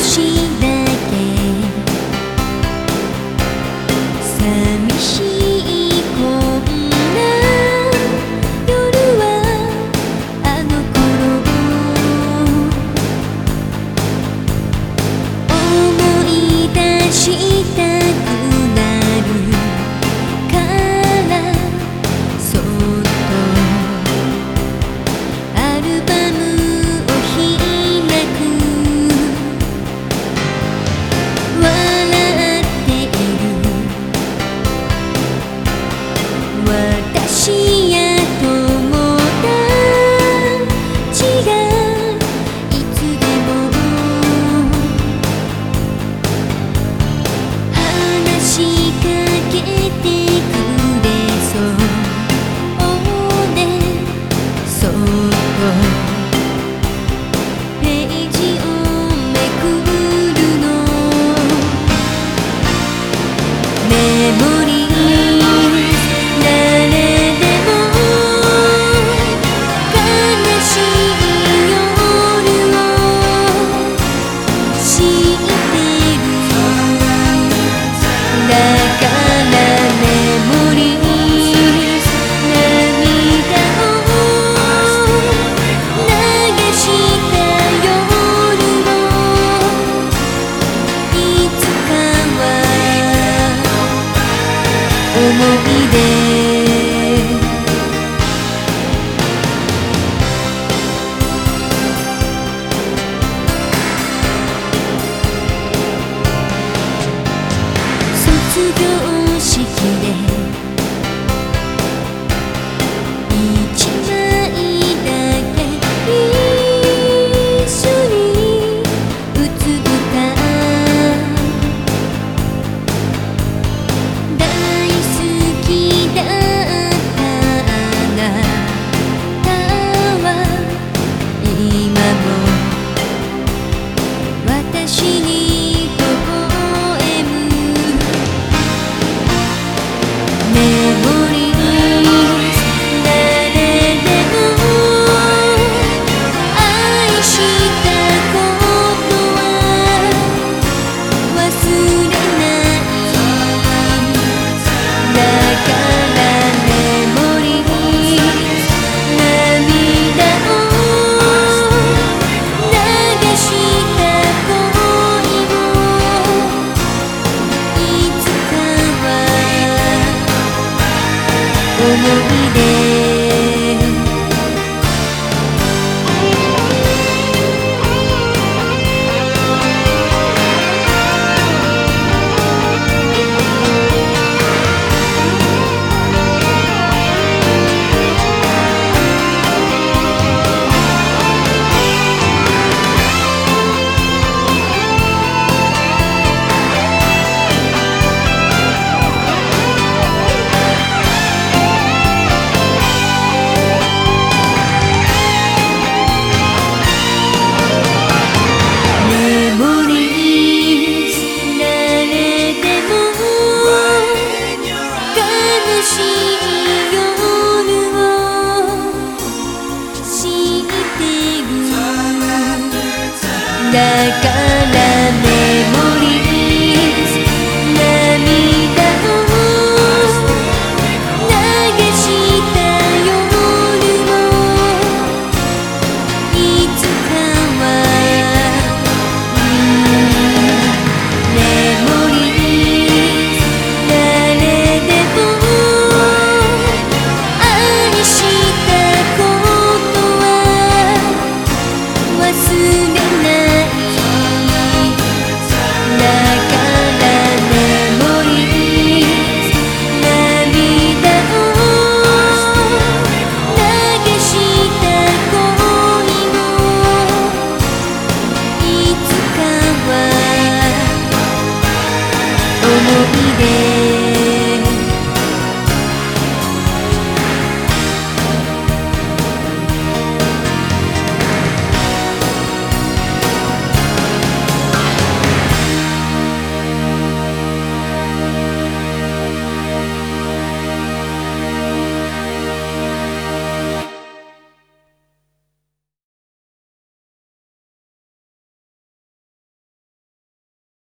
she で思い出だからね思い出